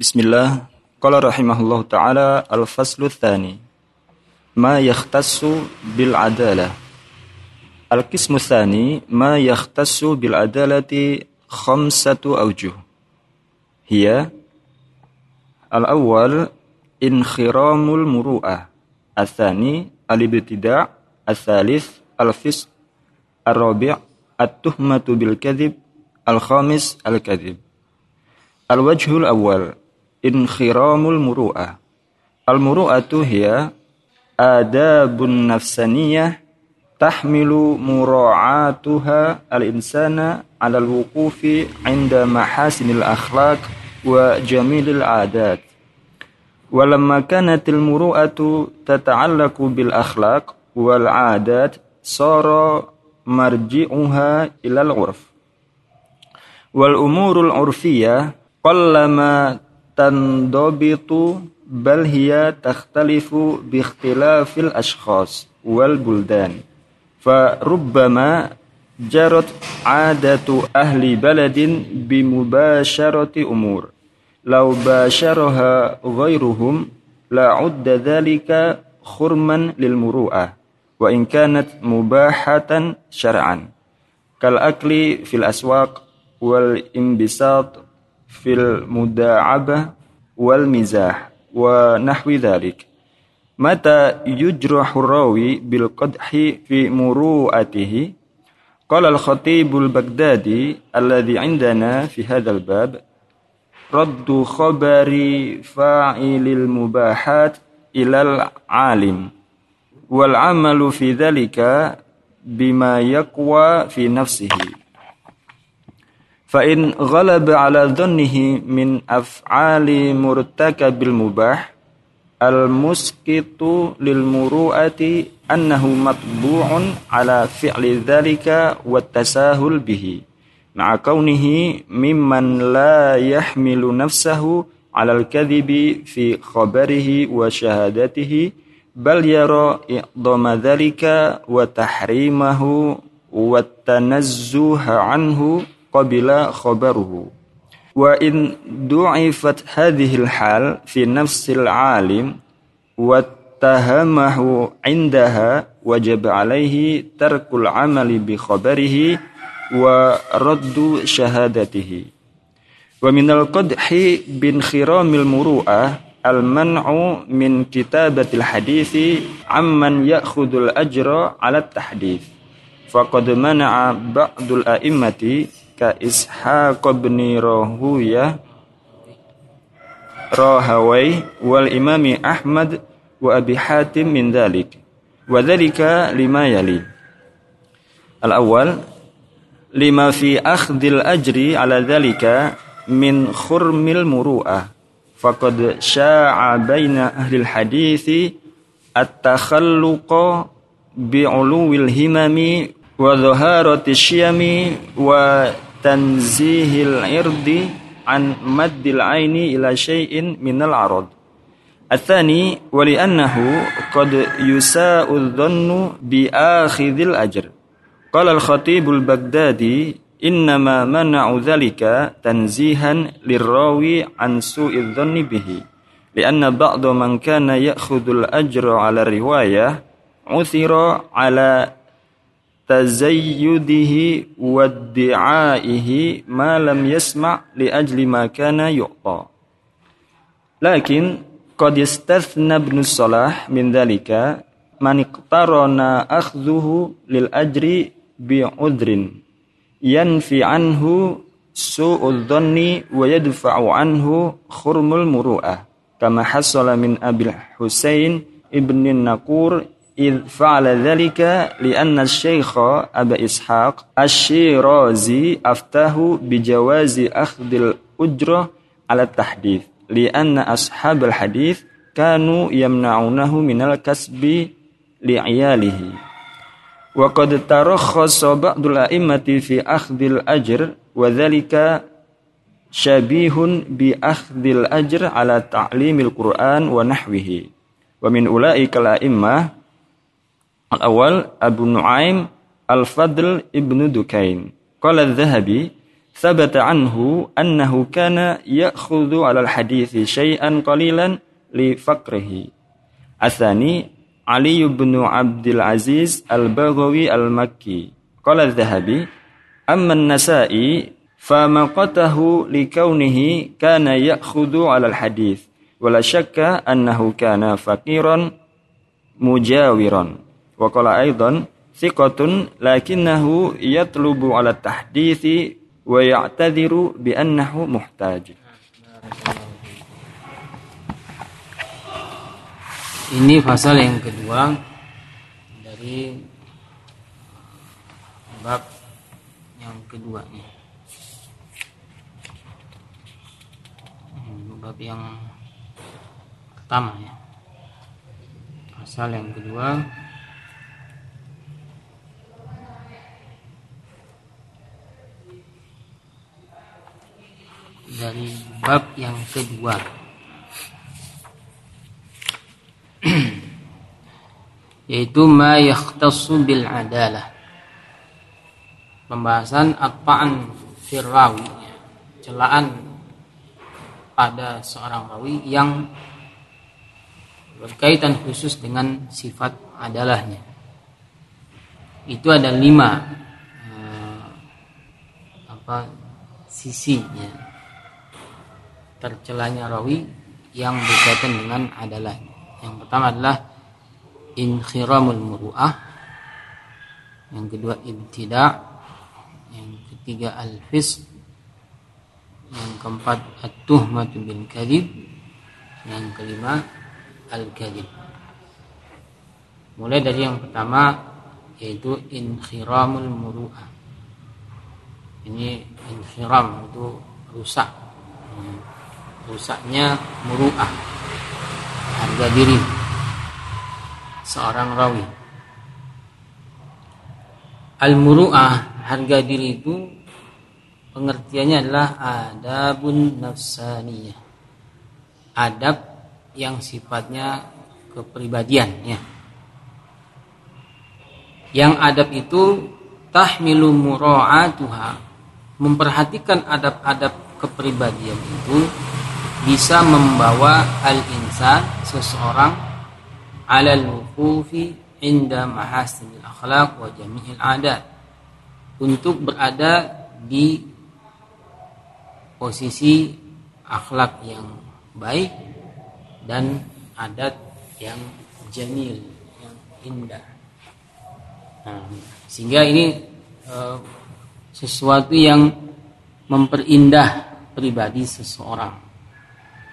Bismillah. Qala rahimahullah taala al-faslu tsani. Ma yakhtassu bil adalah. Al-qismu tsani ma yakhtassu bil adalati khamsatu awjuh. Hiya al-awwal inkhiramul muru'ah. Al-thani al-ibtida' al-thalith al-fisq al-rabi' at-tuhmatu bil kadhib al-khamis al-kadhib. Al-wajhul awal inkhiramul muru'ah. Al-muru'atu hiya adabun nafsaniyah tahmilu mura'atuha al-insana 'ala al-wuqufi 'inda mahasinil akhlaq wa jamilil 'adat. Walamma kanatil muru'atu tata'allaku bil akhlaq wal 'adat sara marji'uha ilal 'urf. Wal umurul 'urfiyah qallama tandabitu bal hiya takhtalifu bi ikhtilafil ashkhas wal buldan fa rubbama jarat adatu ahli baladin bi mubasharati umur law basharaha ghairuhum la udda dhalika khurman lil muru'ah wa in kanat mubahatan syar'an kal akli fil aswaq wal imbisat fil muda'abah wal mizah wa nahwi dhalik. Mata yujrahu rawi bil qadhi fi muru'atihi Qala al-khatib al-Baghdadi alladhi indana fi hadzal فإن غلب على ظنه من أفعال مرتكب المباح المسكت للمروءة أنه مطبوع على فعل ذلك والتساهل به مع كونه ممن لا يحمل نفسه على الكذب في خبره وشهادته بل يرى إعظم ذلك وتحريمه والتنزه عنه qabila khabaruhu wa in du'ifat hadhihi al-hal fi nafsil alim wa tahamahu indaha wajib alaihi tarkul amali bi khabarihi wa raddu syahadatihi wa minal qadhi bin khiramil muru'ah al-man'u min kitabatil hadithi amman ya'khudul ajra ala tahdith faqad mana'a ba'dul a'immati ka Ishaq bin Rahuya Rahawai wal Imami Ahmad wa Abi Hatim min dhalik. Wa dhalika lima yali. Al-awwal lima fi akhdil ajri ala dhalika min khurmil muru'ah. Faqad tanzihil irdi an maddil aini ila syai'in minal arad. Athani waliannahu qad yusa'u dhannu bi akhidhil ajr. Qala al-Khatibul Baghdadi innama mana'u dhalika tanzihan lirrawi an su'i dhanni bihi. لأن بعض من كان يأخذ الأجر على الرواية عثر على tazayyudihi waddi'aihi ma lam yasma' li ajli ma kana yu'ta. Lakin qad yastathna ibn Salah min dhalika man iqtarana akhdhuhu lil ajri bi udrin yanfi anhu su'udh dhanni wa yadfa'u anhu khurmul muru'ah kama hasala min Abil Husain ibn Naqur إذ فعل ذلك لأن الشيخ أبا إسحاق الشيرازي أفتاه بجواز أخذ الأجرة على التحديث لأن أصحاب الحديث كانوا يمنعونه من الكسب لعياله. وقد ترخص بعض الأئمة في أخذ الأجر وذلك شبيه بأخذ الأجر على تعليم القرآن ونحوه. ومن أولئك الأئمة Al-awwal Abu Nuaim Al-Fadl ibnu Dukain. Qala Al-Dhahabi ثبت عنه أنه كان يأخذ على الحديث شيئا قليلا لفقره. الثاني علي بن عبد العزيز البغوي المكي. قال الذهبي أما النسائي فمقته لكونه كان يأخذ على الحديث ولا شك أنه كان فقيرا مجاورا. Wa qala aidan siqatun lakinnahu yatlubu ala tahdisi wa ya'tadhiru bi annahu muhtaj. Ini pasal yang kedua dari bab yang kedua ini, Bab yang pertama ya. Pasal yang kedua dari bab yang kedua. Yaitu ma yakhtassu bil adalah. Pembahasan at-ta'an firrawi celaan pada seorang rawi yang berkaitan khusus dengan sifat adalahnya. Itu ada lima eh, apa sisinya tercelanya rawi yang berkaitan dengan adalah. Yang pertama adalah inkhiramul muru'ah. Yang kedua ibtida. Yang ketiga al-fis yang keempat at-tuhmatu bil kadhib yang kelima al-kadhib. Mulai dari yang pertama yaitu inkhiramul muru'ah. Ini inkhiram itu rusak rusaknya muru'ah harga diri. Seorang rawi. Al muru'ah harga diri itu pengertiannya adalah adabun nafsaniyah. Adab yang sifatnya kepribadian ya. Yang adab itu tahmilu mura'atuha memperhatikan adab-adab kepribadian itu bisa membawa al-insan seseorang alal wuqufi inda mahasinil akhlaq wa jami'il adat. Untuk berada di posisi akhlak yang baik dan adat yang jamil yang indah. Nah, sehingga ini e, sesuatu yang memperindah pribadi seseorang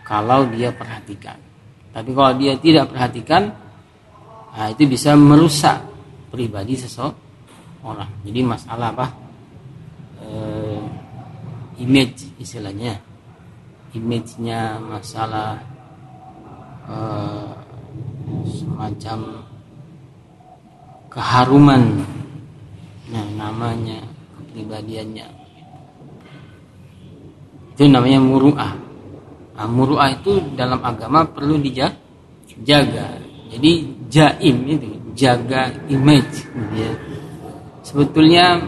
kalau dia perhatikan. Tapi kalau dia tidak perhatikan, nah itu bisa merusak pribadi seseorang. Jadi masalah apa? E, image istilahnya, image-nya masalah e, semacam keharuman, nah namanya kepribadiannya. Itu namanya muruah Nah, muru'ah itu dalam agama perlu dijaga. Jadi jaim itu jaga image ya. Sebetulnya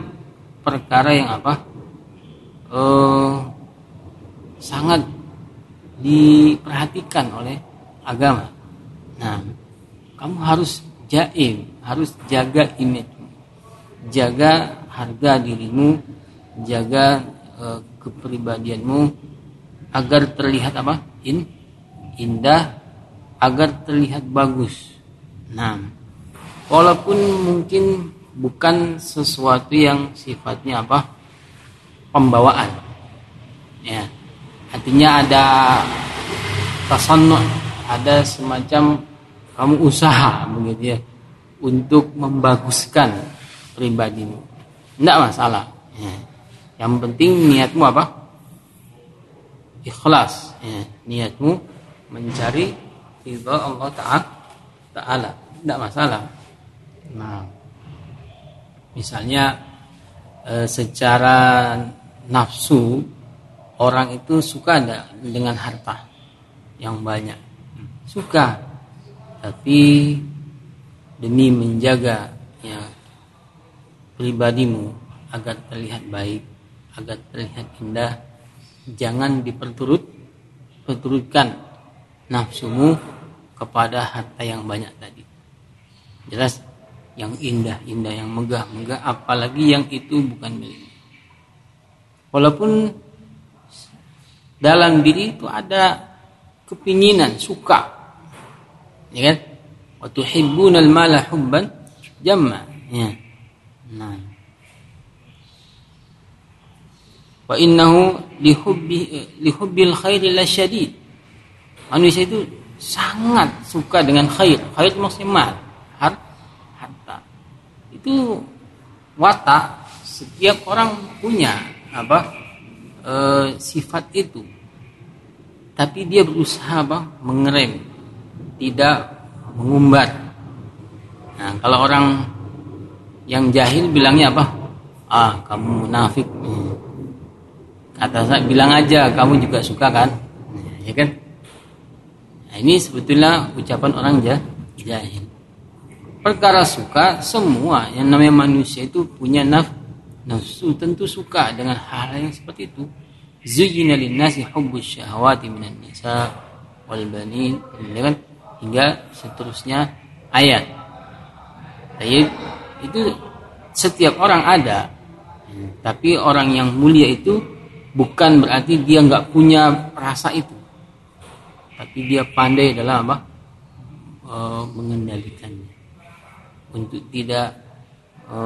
perkara yang apa? Uh, sangat diperhatikan oleh agama. Nah, kamu harus jaim, harus jaga image, jaga harga dirimu, jaga uh, kepribadianmu, agar terlihat apa? In, indah, agar terlihat bagus. Nah, walaupun mungkin bukan sesuatu yang sifatnya apa? Pembawaan. Ya. Artinya ada tasannu, ada semacam kamu usaha begitu ya untuk membaguskan pribadimu. Tidak masalah. Ya. Yang penting niatmu apa? Ikhlas ya, niatmu mencari ridha Allah taala. Tidak masalah. Nah misalnya e, secara nafsu orang itu suka ada dengan harta yang banyak? Suka. Tapi demi menjaga ya pribadimu agar terlihat baik agar terlihat indah jangan diperturut perturutkan nafsumu kepada harta yang banyak tadi. Jelas yang indah-indah yang megah-megah apalagi yang itu bukan milikmu walaupun dalam diri itu ada kepinginan suka. Ya kan? Wa tuhibbunal mala hubban jamma. Ya. Nah wa innahu lihubbi lihubbil khairi lasyadid manusia itu sangat suka dengan khair. Khair maksudnya mal harta. Itu watak setiap orang punya apa e, sifat itu. Tapi dia berusaha apa mengerem tidak mengumbar. Nah kalau orang yang jahil bilangnya apa? Ah kamu munafik saya bilang aja kamu juga suka kan? Ya kan? Nah, ini sebetulnya ucapan orang jahil. Perkara suka semua yang namanya manusia itu punya naf nafsu tentu suka dengan hal yang seperti itu. Zuyyina lin-nasi hubbus syahawati minan nisa wal banin ya kan? Hingga seterusnya ayat. Ayat itu setiap orang ada. Tapi orang yang mulia itu bukan berarti dia nggak punya rasa itu. Tapi dia pandai dalam apa? E, mengendalikannya. Untuk tidak e,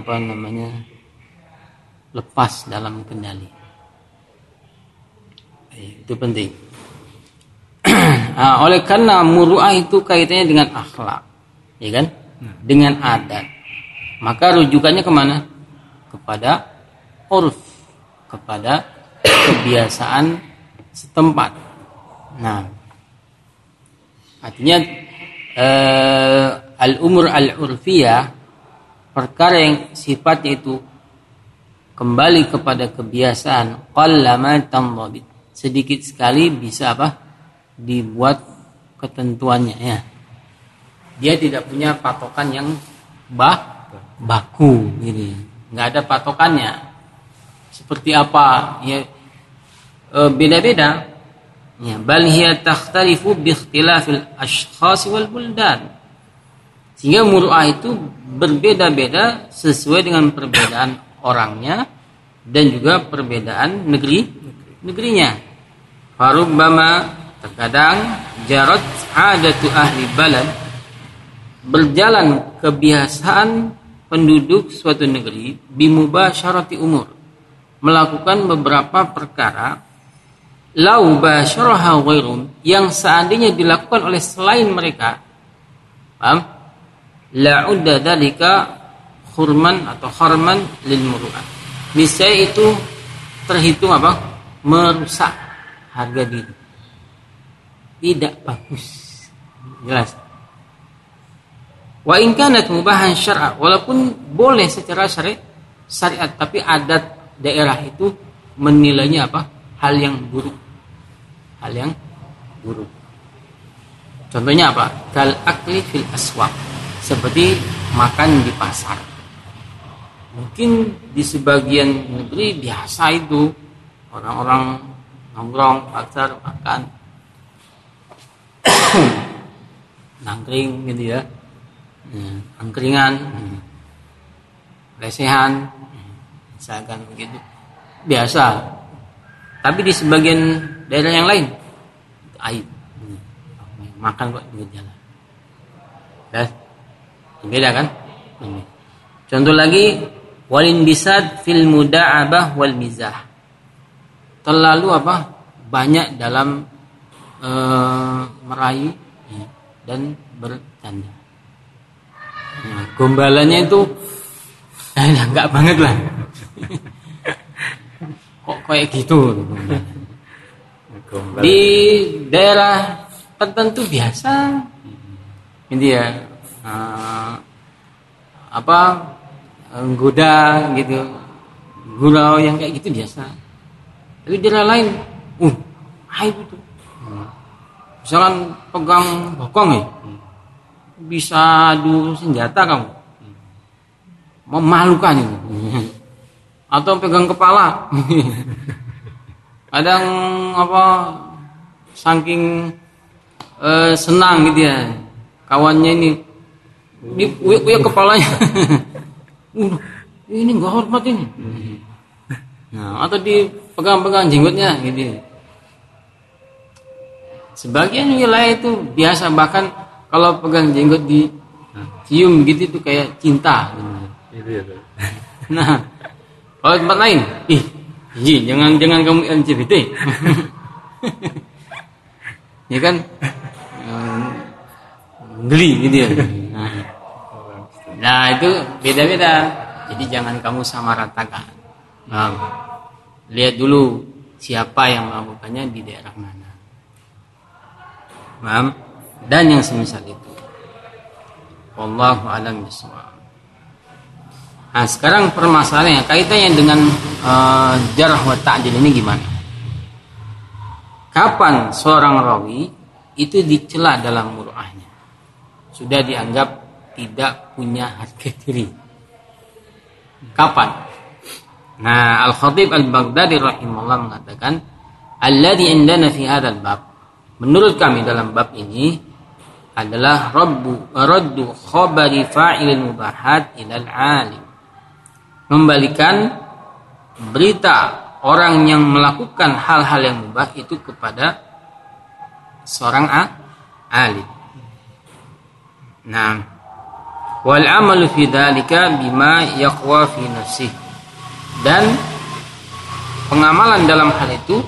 apa namanya lepas dalam kendali. Itu penting. Nah, oleh karena muruah itu kaitannya dengan akhlak ya kan? Dengan adat. Maka rujukannya ke mana? Kepada urf kepada kebiasaan setempat. Nah artinya eh, al umur al urfiyah perkara yang sifatnya itu kembali kepada kebiasaan qallama tambabit sedikit sekali bisa apa? Dibuat ketentuannya ya. Dia tidak punya patokan yang bah baku ini. Nggak ada patokannya seperti apa ya. E, beda-beda. Ya bal hiya takhtalifu bi ikhtilafil ashkhas wal buldan. Sehingga muru'ah itu berbeda-beda sesuai dengan perbedaan orangnya dan juga perbedaan negeri negerinya. Farubbama terkadang jarot adatu ahli balad berjalan kebiasaan penduduk suatu negeri bimuba syarati umur melakukan beberapa perkara lau basyaraha ghairum yang seandainya dilakukan oleh selain mereka paham udda dalika khurman atau harman lil muru'ah misalnya itu terhitung apa merusak harga diri. Tidak bagus. Jelas. Wa in kanat mubahan syar'a walaupun boleh secara syariat tapi adat daerah itu menilainya apa? hal yang buruk. Hal yang buruk. Contohnya apa? Kal akli fil aswaq. Seperti makan di pasar. Mungkin di sebagian negeri biasa itu orang-orang nongkrong pasar makan nangkring gitu ya hmm, angkringan hmm, lesehan misalkan begitu. Biasa. Tapi di sebagian daerah yang lain hmm, makan kok di jalan. Ya beda kan? Contoh lagi walin bisad fil muda'abah wal mizah. Terlalu apa? Banyak dalam e, merayu ya, dan bercanda. Nah, gombalannya itu eh, enggak banget lah. Kok kayak gitu? Gombal. Di daerah tertentu biasa, ini ya uh, apa goda gitu, gurau yang kayak gitu biasa tapi daerah lain, uh, aib itu. Misalkan pegang bokong ya, bisa adu senjata kamu. Memalukan itu. Atau pegang kepala. Kadang apa saking uh, senang gitu ya. Kawannya ini ini uyuk kepalanya. Uh, ini nggak hormat ini. Nah atau dipegang-pegang jenggotnya gitu sebagian wilayah itu biasa bahkan kalau pegang jenggot di cium gitu itu kayak cinta. Gitu. nah kalau tempat lain, ih, ih jangan jangan kamu LGBT. ya kan? Geli gitu ya. Nah, nah itu beda-beda. Jadi jangan kamu sama ratakan. Nah, lihat dulu siapa yang melakukannya di daerah mana. Paham? Dan yang semisal itu. Wallahu a'lam bishawab. Nah sekarang permasalahannya kaitannya dengan uh, jarah wa ta'dil ini gimana? Kapan seorang rawi itu dicela dalam muruahnya? Sudah dianggap tidak punya harga diri. Kapan? Nah, Al-Khatib Al-Baghdadi rahimahullah mengatakan, "Alladhi indana fi hadzal bab." Menurut kami dalam bab ini adalah rabbu raddu khabari fa'ilil mubahat ilal alim membalikan berita orang yang melakukan hal-hal yang mubah itu kepada seorang alim. Nah, wal amalu fi dzalika bima yaqwa fi nafsi. Dan pengamalan dalam hal itu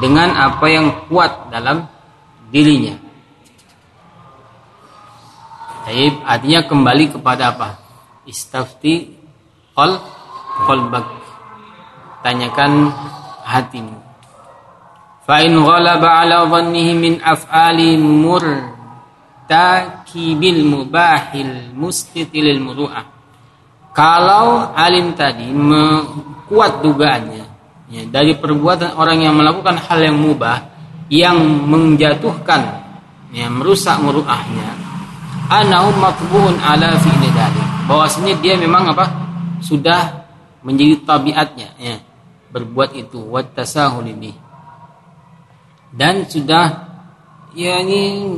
dengan apa yang kuat dalam dirinya. Jadi artinya kembali kepada apa? Istafti Qal qalbak. Tanyakan hatimu. Fa in ghalaba ala dhannihi min af'ali murtakibil mubahil mustitilil muru'ah. Kalau alim tadi kuat dugaannya ya, dari perbuatan orang yang melakukan hal yang mubah yang menjatuhkan ya, merusak muruahnya anahu matbu'un ala fi'li dalik bahwasanya dia memang apa sudah menjadi tabiatnya ya berbuat itu wattasahul ini dan sudah ya ini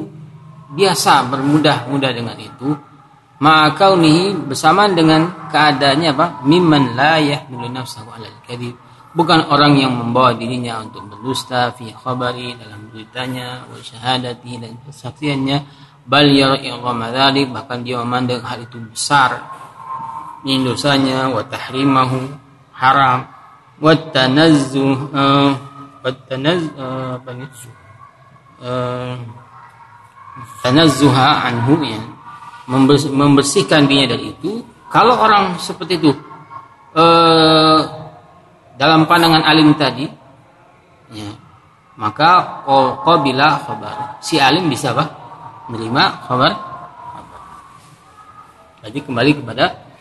biasa bermudah-mudah dengan itu maka ini bersamaan dengan keadaannya apa? Mimman la yahmilu nafsahu alal kadhib. Bukan orang yang membawa dirinya untuk berdusta fi khabari dalam beritanya wa syahadati dan kesaksiannya bal yara bahkan dia memandang hal itu besar ini dosanya wa tahrimahu haram. Wa tanazzuh uh, wa tanaz uh, apa uh, tanazzuha anhu ya. Membersihkan dirinya dari itu. Kalau orang seperti itu uh, dalam pandangan alim tadi ya maka qabila khabar. Si alim bisa apa? Menerima khabar. Jadi kembali kepada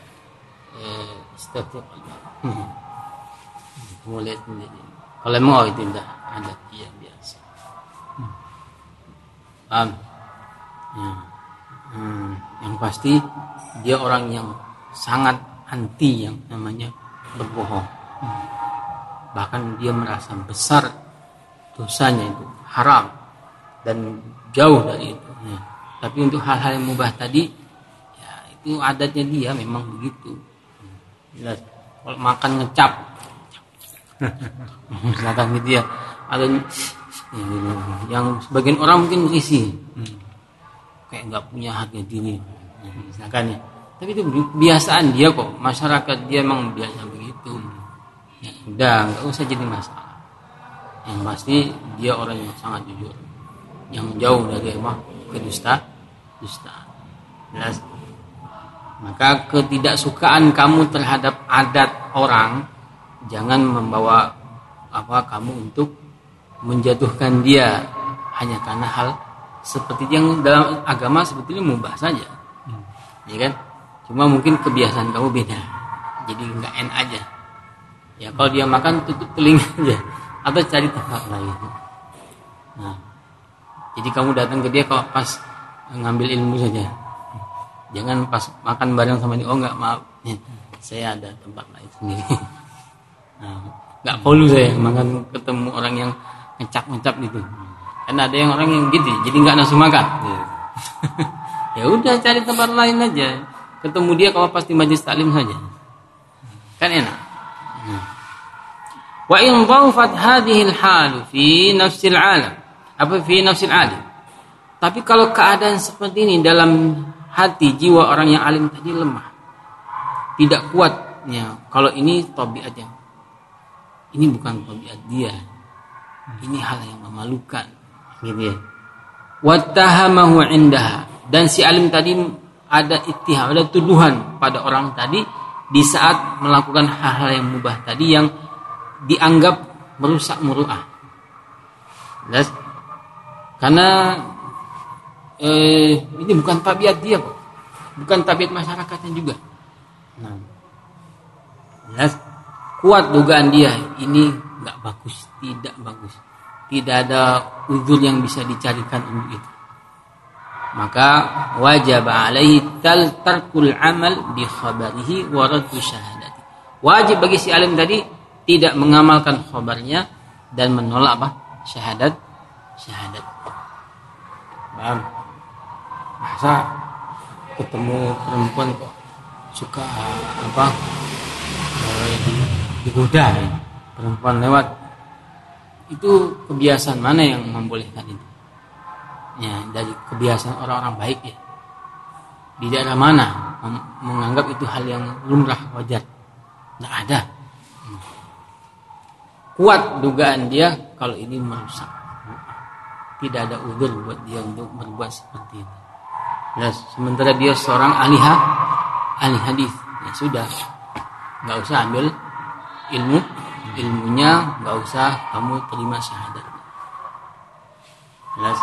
mulai sendiri kalau mau itu tidak ada dia biasa paham ya. hmm. yang pasti dia orang yang sangat anti yang namanya berbohong hmm. bahkan dia merasa besar dosanya itu haram dan jauh dari itu ya. tapi untuk hal-hal yang mubah tadi ya itu adatnya dia memang begitu jelas. Kalau makan ngecap. Misalkan gitu ya ada yang sebagian orang mungkin isi kayak nggak punya harga diri. Misalkan ya. Tapi itu kebiasaan dia kok. Masyarakat dia emang biasa begitu. Ya udah nggak usah jadi masalah. Yang pasti dia orang yang sangat jujur. Yang jauh dari emang kedusta dusta. Jelas maka ketidaksukaan kamu terhadap adat orang jangan membawa apa kamu untuk menjatuhkan dia hanya karena hal seperti yang dalam agama sebetulnya mubah saja. Hmm. ya kan? Cuma mungkin kebiasaan kamu beda. Jadi nggak enak aja. Ya kalau dia makan tutup telinga aja. Atau cari tempat lain. Nah jadi kamu datang ke dia kalau pas ngambil ilmu saja jangan pas makan bareng sama ini oh nggak maaf ya, saya ada tempat lain sendiri Nah, nggak perlu saya makan ketemu orang yang ngecap-ngecap gitu. Karena ada yang orang yang gitu, jadi nggak nafsu makan. Iya. ya udah cari tempat lain aja. Ketemu dia kalau pasti majlis taklim saja. Kan enak. Hmm. Wa in dhawfat hadhihi al-hal fi nafsil alam. Apa fi nafsil alim? Tapi kalau keadaan seperti ini dalam hati jiwa orang yang alim tadi lemah. Tidak kuatnya. Kalau ini tabiatnya. Ini bukan tabiat dia. Ini hal yang memalukan. Gitu ya. Wattahamahu indaha. Dan si alim tadi ada ittiham, ada tuduhan pada orang tadi di saat melakukan hal-hal yang mubah tadi yang dianggap merusak muruah. Karena eh, ini bukan tabiat dia kok bukan tabiat masyarakatnya juga. Nah ya, kuat dugaan dia ini nggak bagus tidak bagus. Tidak ada uzur yang bisa dicarikan untuk itu. Maka wajib alaihi tal tarkul amal bi khabarihi wa syahadati. Wajib bagi si alim tadi tidak mengamalkan khabarnya dan menolak apa? Syahadat. Syahadat. Paham masa ketemu perempuan kok suka apa eh, digoda ya. perempuan lewat. Itu kebiasaan mana yang membolehkan itu? Ya dari kebiasaan orang-orang baik ya. Di daerah mana menganggap itu hal yang lumrah wajar? Tidak ada. Kuat dugaan dia kalau ini merusak. Tidak ada udur buat dia untuk berbuat seperti itu Nah, sementara dia seorang ahli ahli hadis, ya sudah, nggak usah ambil ilmu, ilmunya nggak usah kamu terima syahadat. Jelas?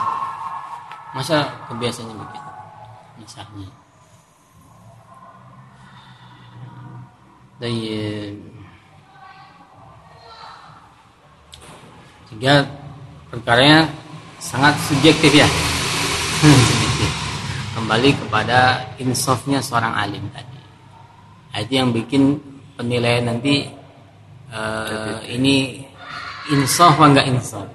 Masa kebiasaannya begitu? Misalnya. Dan sehingga perkaranya sangat subjektif ya. Kembali kepada insafnya seorang alim tadi. Nah, itu yang bikin penilaian nanti uh, ini insaf apa enggak insaf.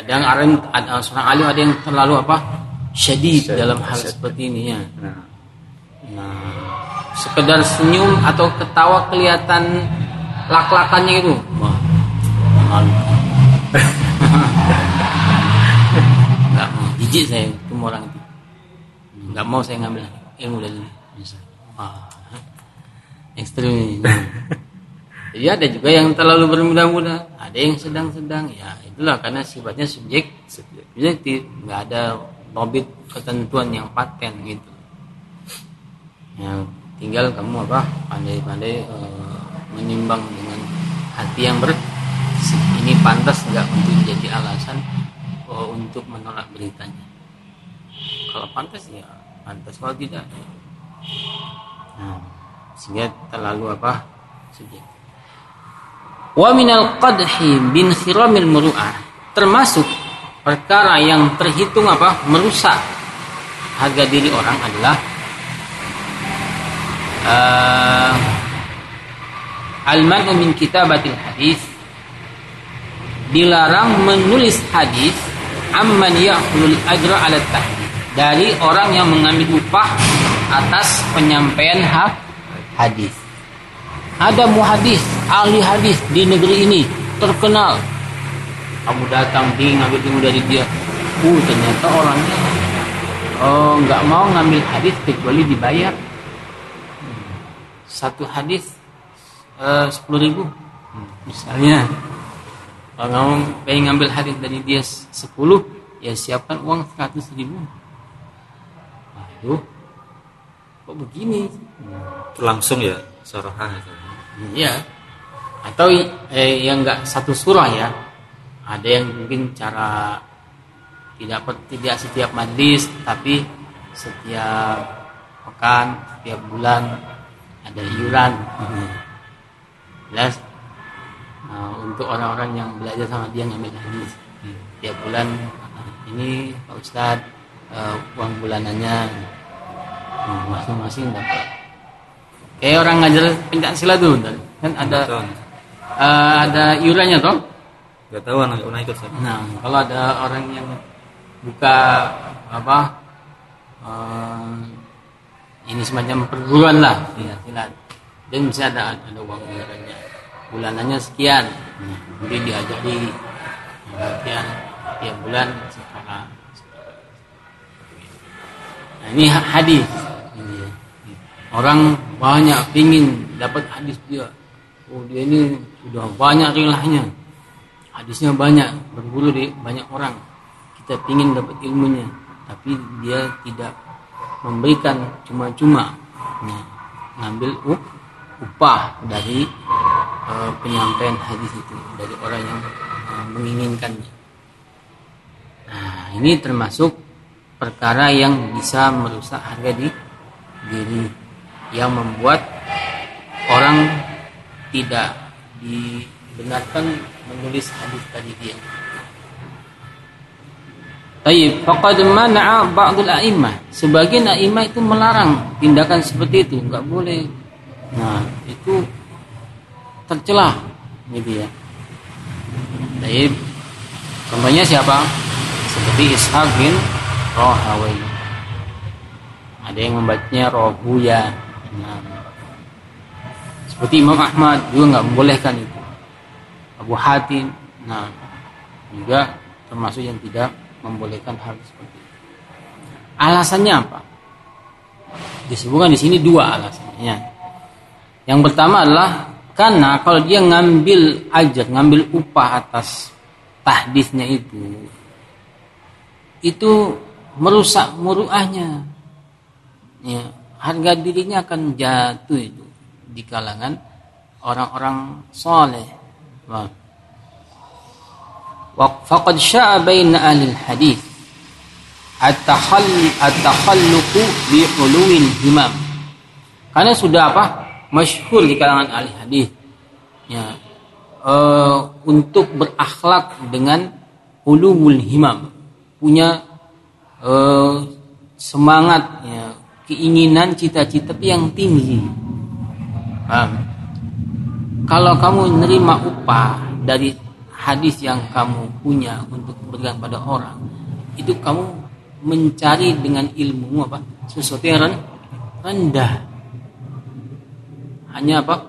ada yang alim, ada seorang alim ada yang terlalu apa? Syadid dalam hal seperti ini ya. Nah. nah, sekedar senyum atau ketawa kelihatan lak-lakannya itu. Wah, malu. Enggak jijik saya ketemu orang itu. Nggak mau saya ngambil. Ilmu dari ini ah, ekstrim. Jadi ada juga yang terlalu bermuda-muda. Ada yang sedang-sedang. Ya itulah karena sifatnya subjek subjektif. Nggak ada tobit ketentuan yang paten gitu. Ya tinggal kamu apa pandai-pandai e, menimbang dengan hati yang ber ini pantas nggak untuk jadi alasan e, untuk menolak beritanya kalau pantas ya pantas. Kalau tidak nah, sehingga terlalu apa? Subjektif. Wa minal qadhi bin khiramil muru'ah. Termasuk perkara yang terhitung apa? Merusak harga diri orang adalah uh, al-man'u min kitabatil hadis. Dilarang menulis hadis amman ya'khulul ajra ala tahdid dari orang yang mengambil upah atas penyampaian hak hadis. Ada muhadis, ahli hadis di negeri ini terkenal. Kamu datang di ngambil ilmu dari dia. Uh, ternyata orangnya oh nggak mau ngambil hadis kecuali dibayar. Satu hadis eh, sepuluh ribu, misalnya. Kalau kamu pengen ngambil hadis dari dia sepuluh, ya siapkan uang seratus ribu Aduh, kok begini? Langsung ya sorohan itu. Iya. Atau eh, yang enggak satu surah ya. Ada yang mungkin cara tidak tidak setiap majlis tapi setiap pekan, setiap bulan ada iuran. Jelas. Nah, untuk orang-orang yang belajar sama dia ngambil hadis hmm. tiap bulan ini Pak Ustadz uh, uang bulanannya masing-masing dapat. Kayak orang ngajar pencak silat tuh kan ada uh, ada iurannya toh? Gak tahu anak pernah ikut saya. nah kalau ada orang yang buka apa uh, ini semacam perguruan lah ya silat dan bisa ada ada uang iurannya. Bulanannya sekian. Nah, jadi diajari latihan tiap bulan sekarang. Nah, ini hadis orang banyak pingin dapat hadis dia. Oh dia ini sudah banyak rilahnya. Hadisnya banyak berguru di banyak orang. Kita pingin dapat ilmunya tapi dia tidak memberikan cuma-cuma. Nah, ngambil uh, upah dari uh, penyampaian hadis itu dari orang yang uh, menginginkannya nah ini termasuk perkara yang bisa merusak harga di diri yang membuat orang tidak dibenarkan menulis hadis tadi dia. Tayyib, faqad mana'a ba'dul a'immah. Sebagian a'immah itu melarang tindakan seperti itu, enggak boleh. Nah, itu tercelah gitu ya. Tayyib. Contohnya siapa? Seperti Ishaq bin Rohawai. Ada yang membacanya Rohuya Nah, seperti Imam Ahmad juga nggak membolehkan itu. Abu Hatim, nah juga termasuk yang tidak membolehkan hal seperti itu. Alasannya apa? Disebutkan di sini dua alasannya. Yang pertama adalah karena kalau dia ngambil ajar, ngambil upah atas tahdisnya itu, itu merusak muruahnya. Ya, harga dirinya akan jatuh itu di kalangan orang-orang soleh. Faqad sya'a baina ahli hadis at-takhalluqu bi uluwil himam. Karena sudah apa? Masyhur di kalangan ahli hadis. Ya. Uh, untuk berakhlak dengan ulumul himam. Punya uh, semangat ya, keinginan cita-cita yang tinggi. Paham? Kalau kamu nerima upah dari hadis yang kamu punya untuk berikan pada orang, itu kamu mencari dengan ilmu apa? Sesuatu yang rendah. Hanya apa?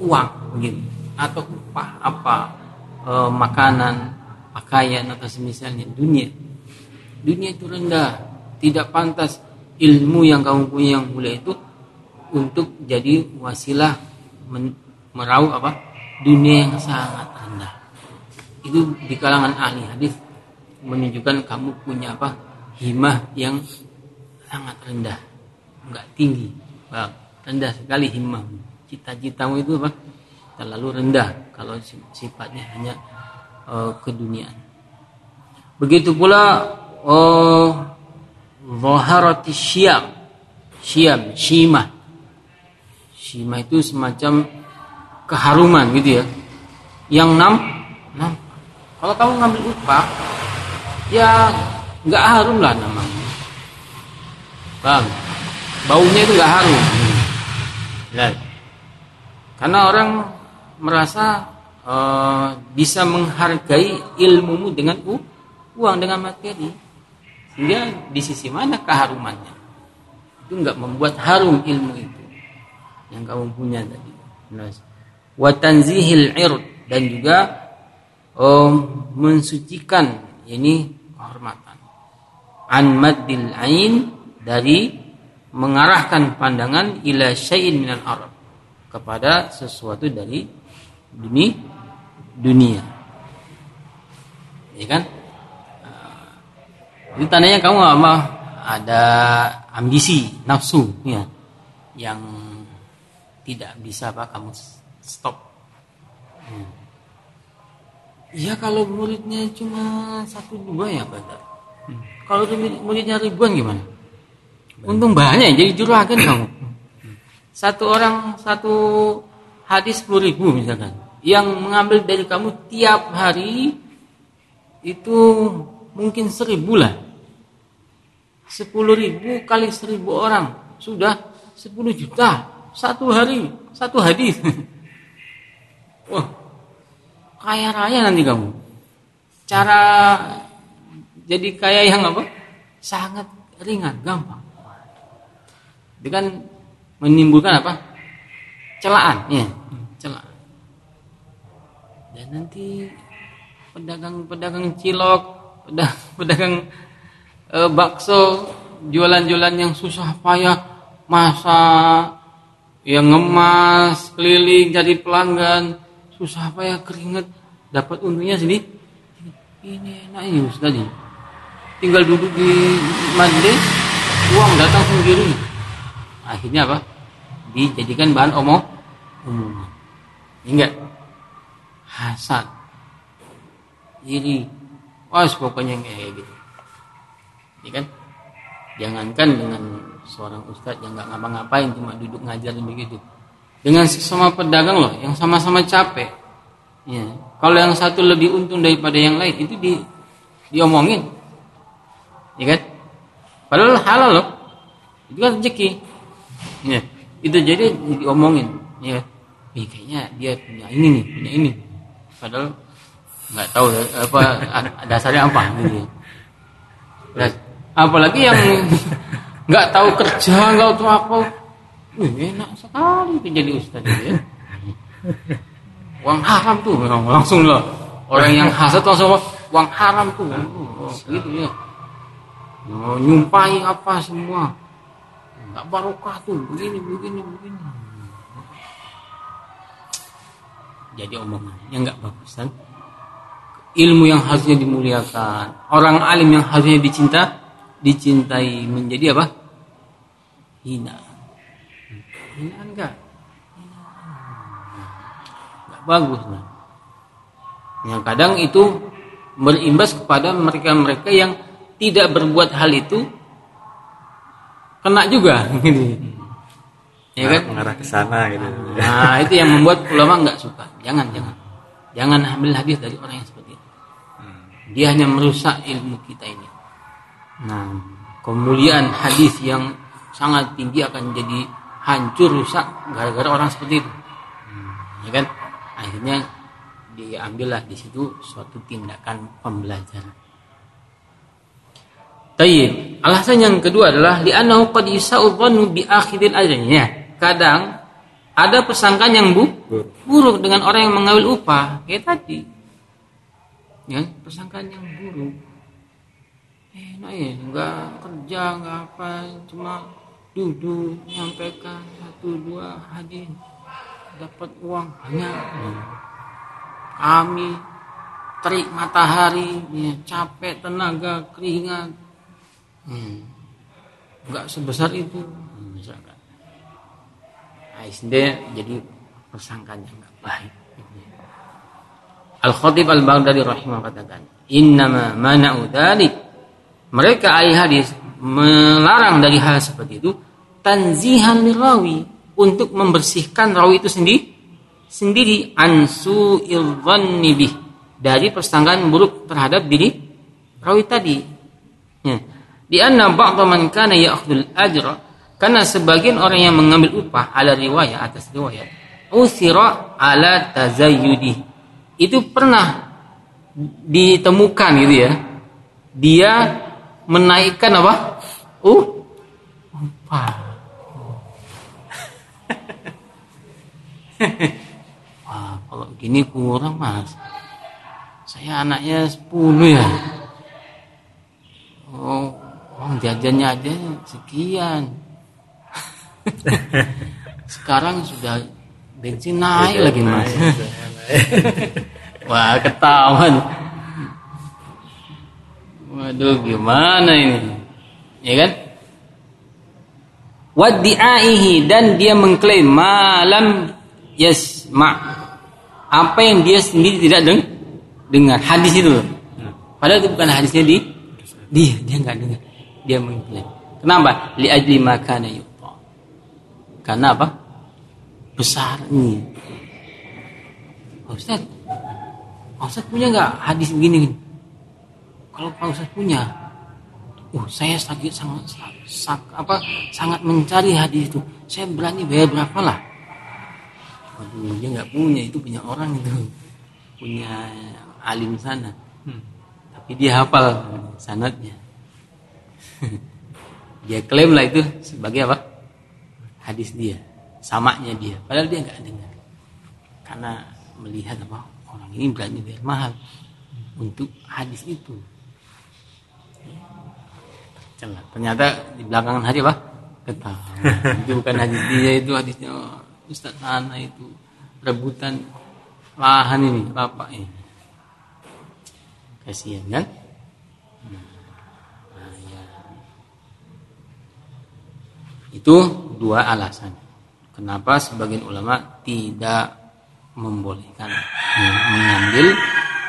Uang begitu atau upah apa? E, makanan, pakaian atau semisalnya dunia. Dunia itu rendah, tidak pantas ilmu yang kamu punya yang mulia itu untuk jadi wasilah meraup apa? Dunia yang sangat rendah itu di kalangan ahli hadis menunjukkan kamu punya apa? Himah yang sangat rendah. Enggak tinggi. Rendah sekali himah. Cita-citamu itu apa? Terlalu rendah kalau sifatnya hanya uh, keduniaan. Begitu pula uh, Zaharati syam Syam, shimah Shimah itu semacam keharuman gitu ya. Yang enam, enam. Kalau kamu ngambil upah Ya nggak harum lah namanya. Bang Baunya itu nggak harum. Lihat Karena orang merasa uh, bisa menghargai ilmumu dengan uang dengan materi sehingga di sisi mana keharumannya? Itu enggak membuat harum ilmu itu yang kamu punya tadi. Wa tanzihil dan juga um, mensucikan ini kehormatan. An maddil ain dari mengarahkan pandangan ila syai'in minal arab kepada sesuatu dari dunia dunia. Ya kan? Itu tandanya kamu apa? Ada ambisi, nafsu, ya, yang tidak bisa apa kamu stop. Hmm. Ya kalau muridnya cuma satu dua ya benar. Hmm. Kalau muridnya ribuan gimana? Untung banyak jadi juragan kamu. Satu orang satu hadis sepuluh ribu misalkan, yang mengambil dari kamu tiap hari itu mungkin seribu lah. Sepuluh ribu kali seribu orang. Sudah sepuluh juta. Satu hari. Satu hadis. Wah. Kaya raya nanti kamu. Cara jadi kaya yang apa? Sangat ringan gampang. Kan menimbulkan apa? Celaan ya. Celaan. Dan nanti pedagang-pedagang cilok pedagang, pedagang e, bakso jualan-jualan yang susah payah masa yang ngemas keliling jadi pelanggan susah payah keringet dapat untungnya sini. Ini enak ini Ustaz tinggal duduk di majelis uang datang sendiri. Akhirnya apa? Dijadikan bahan omong umum enggak? Hasad. Iri wah pokoknya kayak gitu. Ini kan? Jangankan dengan seorang ustadz yang nggak ngapa-ngapain cuma duduk ngajarin begitu. Dengan sesama pedagang loh yang sama-sama capek. Ya. Kalau yang satu lebih untung daripada yang lain itu di diomongin. Ya kan? Padahal halal loh. Itu kan rezeki. Ya. Itu jadi diomongin. Ya. Ih, kayaknya dia punya ini nih punya ini. Padahal nggak tahu apa dasarnya apa gitu apalagi yang nggak tahu kerja nggak tahu apa. Wih, enak sekali jadi ustadz ya. uang haram tuh langsung lah. Orang yang hasad langsung uang haram tuh. Oh, gitu ya. Nyumpai apa semua. Nggak barokah tuh begini begini begini. Jadi omongan yang nggak bagus kan ilmu yang harusnya dimuliakan orang alim yang harusnya dicinta dicintai menjadi apa hina hina enggak enggak bagus nah yang kadang itu berimbas kepada mereka-mereka yang tidak berbuat hal itu kena juga gitu. Ya kan? Mengarah ke sana gitu. Nah, itu yang membuat ulama nggak suka. Jangan, jangan. Jangan ambil hadis dari orang yang seperti. Dia hanya merusak ilmu kita ini. Nah, kemuliaan hadis yang sangat tinggi akan jadi hancur rusak gara-gara orang seperti itu. Ya kan? Akhirnya diambillah di situ suatu tindakan pembelajaran. Tayyib. Alasan yang kedua adalah li'annahu qad yusa'u dhannu bi akhiril ajrinya. Kadang ada persangkaan yang bu, buruk dengan orang yang mengambil upah kayak tadi. Ya, persangkaan yang buruk. Eh, nah ya, enggak kerja, enggak apa, cuma duduk menyampaikan satu dua hadis dapat uang banyak. Kami terik matahari, ya, capek tenaga, keringat, hmm. nggak sebesar itu misalkan nah, jadi persangkaan yang nggak baik Al Khatib Al Baghdadi rahimah katakan innama mana'u dzalik mereka ahli hadis melarang dari hal seperti itu tanzihan lirawi untuk membersihkan rawi itu sendiri sendiri ansu ilvanni bih dari persangkaan buruk terhadap diri rawi tadi. Ya. Di anna ba'dha man kana ya'khudul ajra karena sebagian orang yang mengambil upah ala riwayat atas riwayat usira ala tazayyudi itu pernah ditemukan gitu ya. Dia menaikkan apa? Uh upah Wah, kalau gini kurang mas. Saya anaknya 10 ya. Oh uang jajannya aja sekian. Sekarang sudah bensin naik lagi mas wah ketahuan waduh gimana ini ya kan waddi'aihi dan dia mengklaim malam yasma apa yang dia sendiri tidak deng dengar hadis itu padahal itu bukan hadisnya di dia dia nggak dengar dia mengklaim. Kenapa? Li ajli makana yuta. Karena apa? Besarnya. Ustaz, Pak Ustaz punya nggak hadis begini? Kalau Pak Ustaz punya, uh saya sakit sangat sak, apa sangat mencari hadis itu. Saya berani bayar berapa lah? waduh dia nggak punya itu punya orang itu punya alim sana hmm. tapi dia hafal sanatnya dia klaim lah itu sebagai apa hadis dia samanya dia padahal dia nggak dengar karena melihat apa orang ini berani bayar mahal untuk hadis itu. Ternyata di belakangan hari apa? Ketahuan itu bukan hadis dia itu hadisnya oh, Ustaz sana itu. Rebutan lahan ini bapak ini. Kasihan kan? Nah, ya. itu dua alasan kenapa sebagian ulama tidak membolehkan mengambil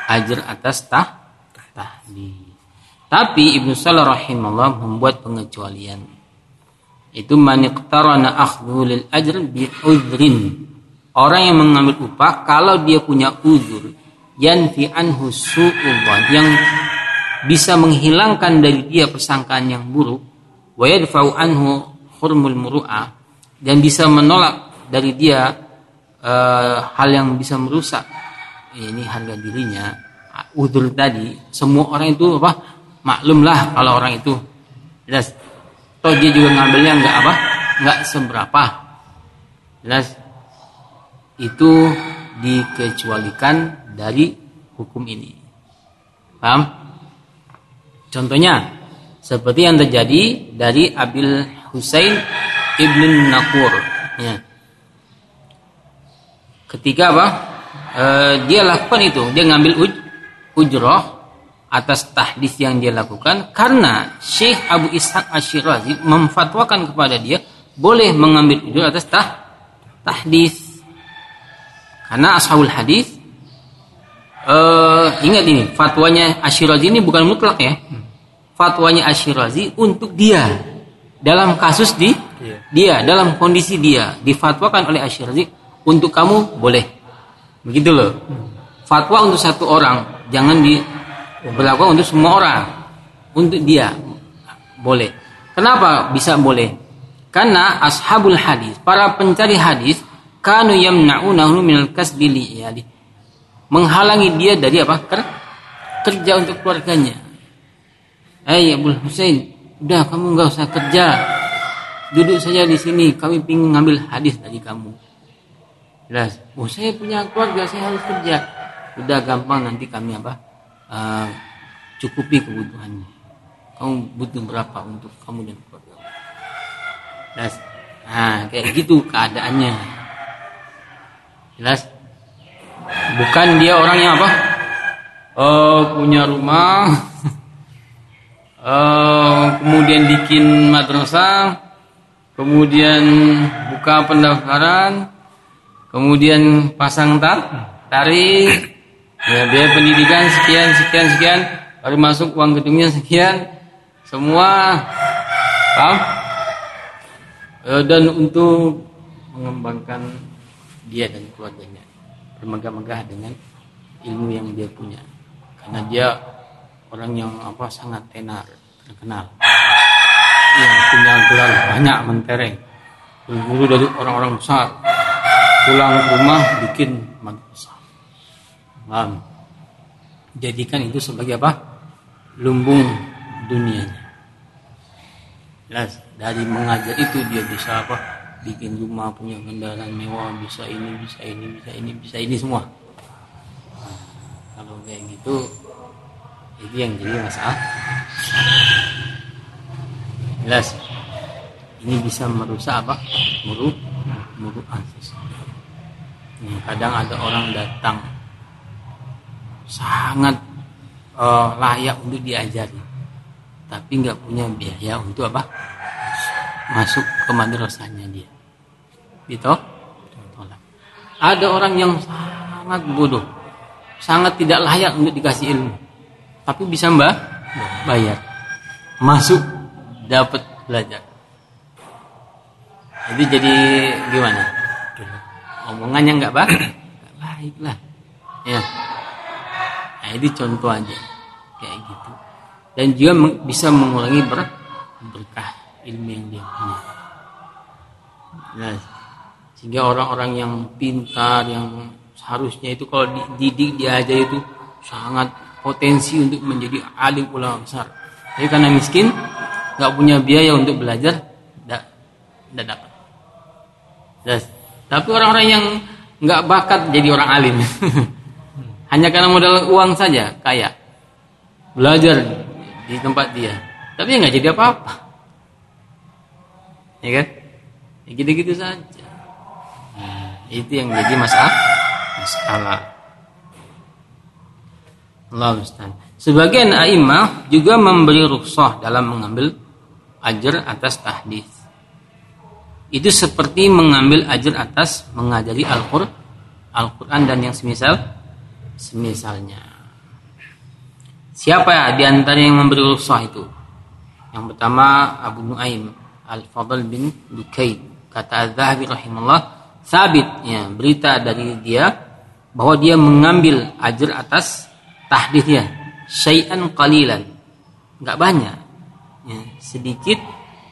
ajar atas tah tahdid. Tapi Ibnu Salah rahimahullah membuat pengecualian. Itu maniqtarana akhdhu lil ajr bi udhrin orang yang mengambil upah kalau dia punya uzur yanfi anhu su'ubah yang bisa menghilangkan dari dia persangkaan yang buruk wa yadfa'u anhu hurmul muru'ah dan bisa menolak dari dia uh, hal yang bisa merusak ini harga dirinya uzur tadi semua orang itu apa maklumlah kalau orang itu jelas Toh dia juga ngambilnya nggak apa? Nggak seberapa. Jelas itu dikecualikan dari hukum ini. Paham? Contohnya seperti yang terjadi dari Abil Husain ibn Nakur. Ya. Ketika apa? E, dia lakukan itu, dia ngambil uj, ujroh atas tahdis yang dia lakukan karena Syekh Abu Ishaq Ashirazi memfatwakan kepada dia boleh mengambil ujur atas tah, tahdis karena ashabul hadis uh, ingat ini fatwanya Ashirazi ini bukan mutlak ya fatwanya Ashirazi untuk dia dalam kasus di iya. dia dalam kondisi dia difatwakan oleh Ashirazi untuk kamu boleh. Begitu loh. Fatwa untuk satu orang jangan di berlaku untuk semua orang. Untuk dia boleh. Kenapa bisa boleh? Karena ashabul hadis para pencari hadis kanu yamna'unahu minal kasbi menghalangi dia dari apa? Kerja untuk keluarganya. Eh Abu Husain udah kamu nggak usah kerja. Duduk saja di sini kami ingin ngambil hadis dari kamu jelas oh saya punya keluarga saya harus kerja udah gampang nanti kami apa uh, cukupi kebutuhannya. Kamu butuh berapa untuk kamu dan keluarga? Jelas? Nah, kayak gitu keadaannya. Jelas? Bukan dia orang yang apa? Uh, punya rumah, uh, kemudian bikin madrasah, kemudian buka pendaftaran, kemudian pasang tar, tarik, ya, biaya pendidikan sekian sekian sekian. Baru masuk uang gedungnya sekian. Semua. Paham? E, dan untuk mengembangkan dia dan keluarganya. Bermegah-megah dengan ilmu yang dia punya. Karena dia orang yang apa sangat tenar terkenal. Yang punya gelar banyak mentereng. Guru dari orang-orang besar pulang rumah bikin madrasah Paham? Jadikan itu sebagai apa? Lumbung dunianya. Jelas, dari mengajar itu dia bisa apa? Bikin rumah, punya kendaraan mewah, bisa ini, bisa ini, bisa ini, bisa ini semua. Kalau kayak gitu, itu yang jadi masalah. Jelas, ini bisa merusak apa? Merusak, merusak. Kadang ada orang datang. Sangat uh, layak untuk diajari. Tapi nggak punya biaya untuk apa? Masuk ke madrasahnya dia. Gitu? Ada orang yang sangat bodoh. Sangat tidak layak untuk dikasih ilmu. Tapi bisa mbak bayar. Masuk dapat belajar. Jadi jadi gimana omongannya nggak baik baik lah. Ya. Nah, ini contoh aja. Kayak gitu. Dan juga bisa mengurangi ber berkah ilmu yang dia punya. Nah, sehingga orang-orang yang pintar yang seharusnya itu kalau dididik diajar itu sangat potensi untuk menjadi alim ulama besar. Tapi karena miskin nggak punya biaya untuk belajar tidak dapat tapi orang-orang yang nggak bakat jadi orang alim. Hanya karena modal uang saja kaya. Belajar di tempat dia. Tapi nggak jadi apa-apa. Ya kan? Ya gitu-gitu saja. Nah, itu yang jadi masalah. Masalah. Allah Ustaz. Sebagian a'immah juga memberi rukhsah dalam mengambil ajar atas tahdis. Itu seperti mengambil ajar atas mengajari Al-Qur'an Al-Quran dan yang semisal semisalnya. Siapa ya di antara yang memberi rukhsah itu? Yang pertama Abu Nuaim Al-Fadl bin Dukaid kata Az-Zahabi rahimahullah sabit ya berita dari dia bahwa dia mengambil ajar atas tahdithnya syai'an qalilan enggak banyak ya, sedikit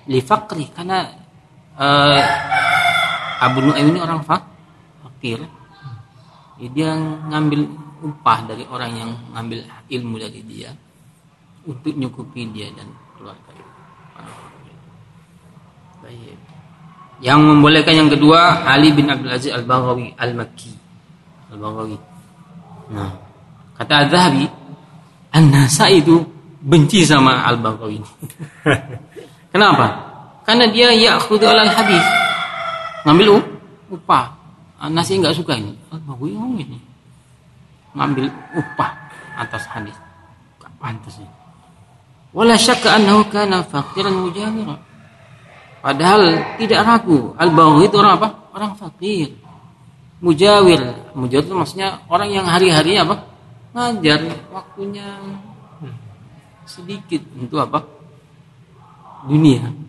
li karena uh, Abu Nuaim ini orang fakir ya, dia ngambil upah dari orang yang ngambil ilmu dari dia untuk nyukupi dia dan keluarga. Baik. Yang membolehkan yang kedua Ali bin Abdul Aziz Al-Baghawi Al-Makki. Al-Baghawi. Nah, kata Az-Zahabi, An-Nasa itu benci sama Al-Baghawi. Kenapa? Karena dia ya'khudhu al-hadis. Ngambil upah. Nasi nggak suka ini. Al-Baghawi ngomong ini. Ngambil upah atas hadis. Gak pantas ini. Wala syakka annahu kana faqiran mujawira. Padahal tidak ragu, Al-Baghawi itu orang apa? Orang fakir. Mujawir. Mujawir itu maksudnya orang yang hari-hari apa? Ngajar waktunya sedikit untuk apa? Dunia.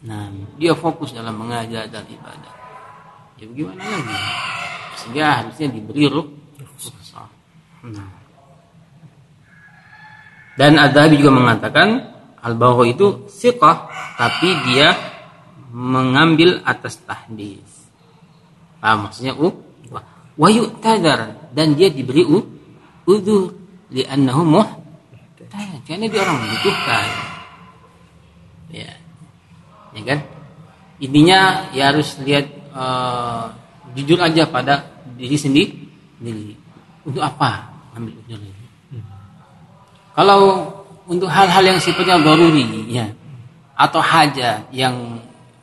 Nah, dia fokus dalam mengajar dan ibadah. Ya bagaimana lagi? Sehingga harusnya diberi ruh. Nah. Dan Adabi juga mengatakan Al-Baghawi itu siqah tapi dia mengambil atas tahdis. Ah, maksudnya u wa yu'tadar dan dia diberi u udzur li'annahu muhtaj. Karena dia orang membutuhkan. Ya. Ya kan? Intinya ya harus lihat uh, jujur aja pada diri sendiri. Untuk apa ambil ujur ini? Kalau untuk hal-hal yang sifatnya daruri ya atau hajat yang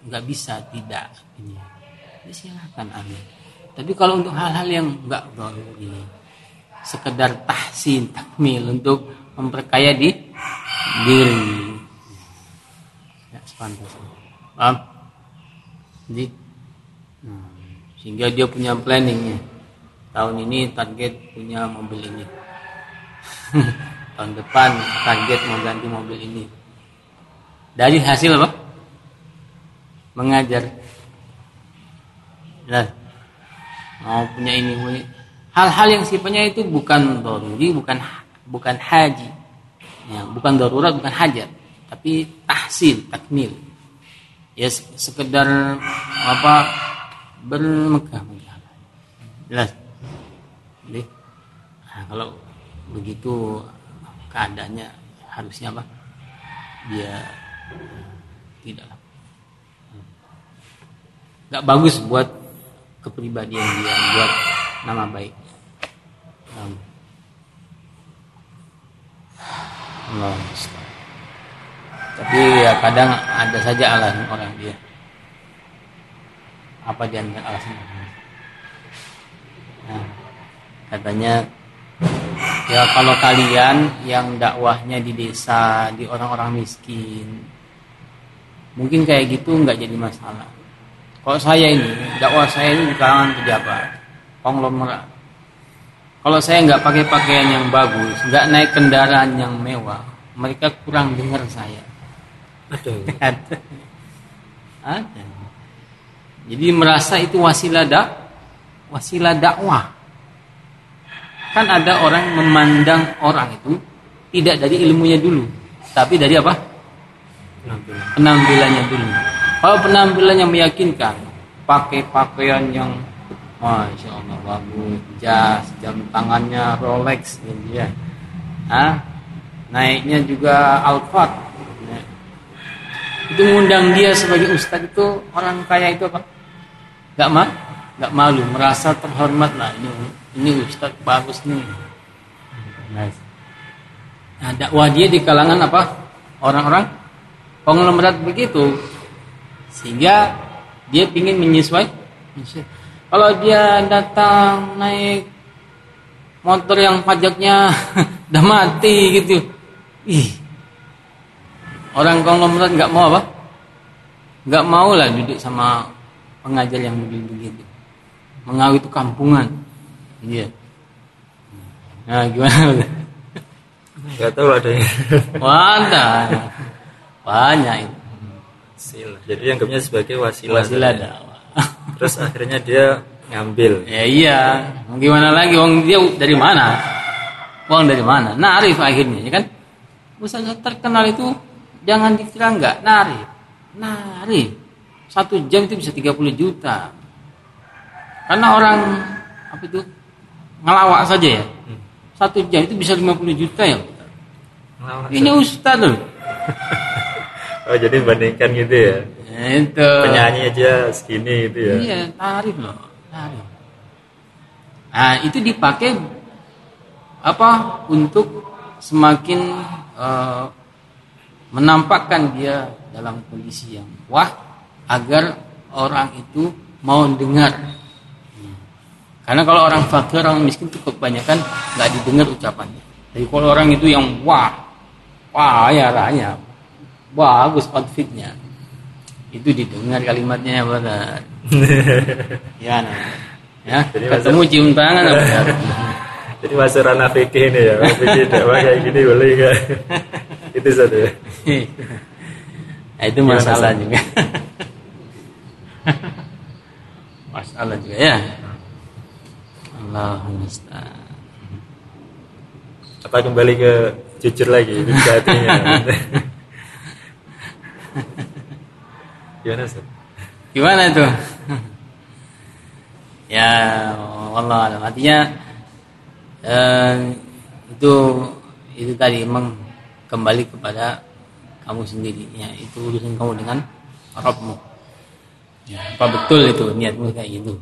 nggak bisa tidak ini ya silakan ambil. Tapi kalau untuk hal-hal yang nggak daruri sekedar tahsin takmil untuk memperkaya di diri ya sepantasnya paham? Jadi nah, sehingga dia punya planningnya. Tahun ini target punya mobil ini. Tahun depan target mau ganti mobil ini. Dari hasil apa? Mengajar. Nah mau punya ini hal-hal yang sifatnya itu bukan doruri bukan bukan haji. Ya, bukan darurat bukan hajat. Tapi tahsil takmil ya sekedar apa bermegah-megah. Jelas. Jadi nah, kalau begitu keadaannya harusnya apa? Dia tidak nggak bagus buat kepribadian dia buat nama baik. Allah tapi ya kadang ada saja alasan orang dia. Apa dia alasan nah, katanya ya kalau kalian yang dakwahnya di desa di orang-orang miskin mungkin kayak gitu nggak jadi masalah. Kalau saya ini dakwah saya ini di kalangan pejabat konglomerat. Kalau saya nggak pakai pakaian yang bagus nggak naik kendaraan yang mewah mereka kurang dengar saya ada ada. Ada. Jadi merasa itu wasilah dak wasilah dakwah. Kan ada orang memandang orang itu tidak dari ilmunya dulu tapi dari apa? Penampilannya dulu. Kalau penampilannya meyakinkan pakai pakaian yang masya Allah bagus jas jam tangannya Rolex gitu ya. Naiknya juga Alphard. Itu mengundang dia sebagai ustadz itu orang kaya itu apa? Nggak mah nggak malu merasa terhormat lah ini ini ustadz bagus nih. Nice. nah dakwah dia di kalangan apa? Orang-orang konglomerat begitu. Sehingga dia ingin menyesuaikan kalau dia datang naik motor yang pajaknya udah mati gitu. Ih orang konglomerat nggak mau apa? Nggak mau lah duduk sama pengajar yang begitu mengawi itu kampungan. Iya. Nah gimana? Nggak tahu ada yang banyak itu. Wasilah jadi anggapnya sebagai wasilah. Wasilah dakwah. Terus akhirnya dia ngambil. Ya iya. Gimana lagi? Uang dia dari mana? Uang dari mana? Narif akhirnya ya kan? Usaha terkenal itu jangan dikira enggak narif narif satu jam itu bisa 30 juta. Karena orang apa itu ngelawak saja ya. Satu jam itu bisa 50 juta ya. Ngelawak ini ustad loh. Oh jadi bandingkan gitu ya? Itu. Penyanyi aja segini gitu ya? Iya, tarif loh, tarif. Nah, itu dipakai apa untuk semakin eh, menampakkan dia dalam kondisi yang wah agar orang itu mau dengar. Karena kalau orang fakir, orang miskin itu kebanyakan nggak didengar ucapannya. Jadi kalau orang itu yang wah, wah ya raya, bagus outfitnya, itu didengar kalimatnya ya benar. ya, nah. ya Jadi ketemu cium tangan ya? jadi masuk ranah fikih ini ya fikih dakwah kayak gini boleh nggak itu satu ya nah, itu masalah juga. masalah juga ya. Allahumma apa kembali ke jujur lagi itu hatinya gimana sih Gimana itu? ya, Allah. Artinya eh, itu itu tadi memang kembali kepada kamu sendiri. Ya, itu urusan kamu dengan Rabbmu. Ya, apa betul itu niatmu kayak gitu?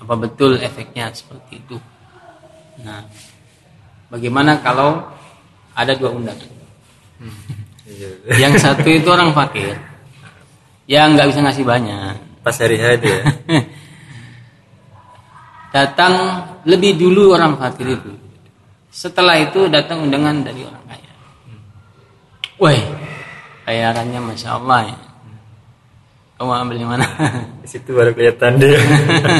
Apa betul efeknya seperti itu? Nah, bagaimana kalau ada dua undangan? Iya. Yang satu itu orang fakir, yang nggak bisa ngasih banyak. pas hari H itu ya datang lebih dulu orang fakir itu. Setelah itu datang undangan dari orang kaya. Woi, bayarannya masya Allah ya. Kamu ambil yang mana? di situ baru kelihatan dia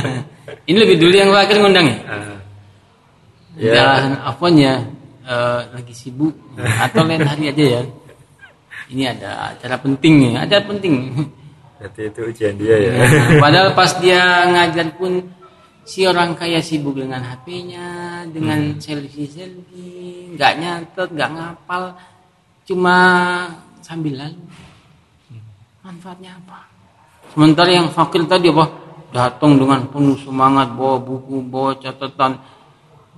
Ini lebih dulu yang fakir ngundangnya. Ah. Ya. ya apanya eh, lagi sibuk atau lain hari aja ya. Ini ada acara penting nih, acara penting. berarti itu ujian dia ya Nah, padahal pas dia ngajar pun si orang kaya sibuk dengan HP-nya, dengan selfie-selfie, nggak nyatet, nggak ngapal, cuma sambil lalu. Manfaatnya apa? Sementara yang fakir tadi apa? Datang dengan penuh semangat, bawa buku, bawa catatan,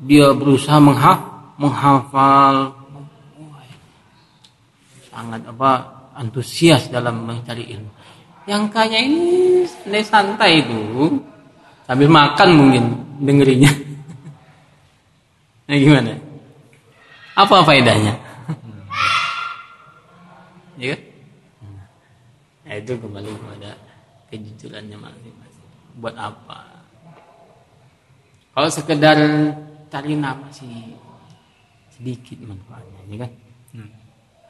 dia berusaha menghaf, menghafal, sangat apa antusias dalam mencari ilmu. Yang kaya ini santai santai itu sambil makan mungkin dengerinnya. nah gimana? Apa faedahnya? Ya kan? Nah, itu kembali kepada kejujurannya masing-masing. Buat apa? Kalau sekedar cari nama sih sedikit manfaatnya, ya kan?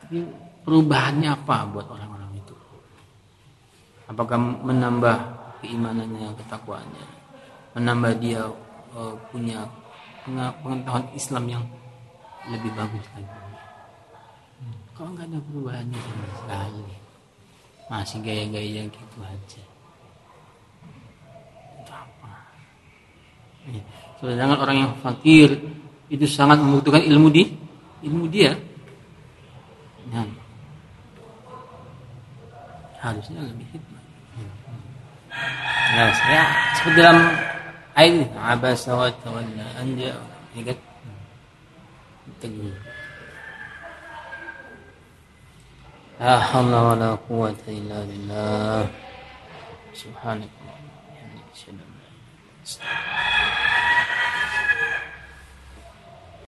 Tapi perubahannya apa buat orang-orang itu? Apakah menambah keimanannya, ketakwaannya, menambah dia eh, punya pengetahuan Islam yang lebih bagus lagi? Kalau nggak ada perubahannya sama sekali, masih gaya-gaya gitu aja. Itu apa? Ya. Sedangkan orang yang fakir itu sangat membutuhkan ilmu di ilmu dia. Nah, harusnya lebih hikmah. Nah, ya seperti dalam ayat ini, abasa wa tawalla لا حول ولا قوة إلا بالله. سبحانك اللهم وبحمدك أشهد أن لا إله إلا أنت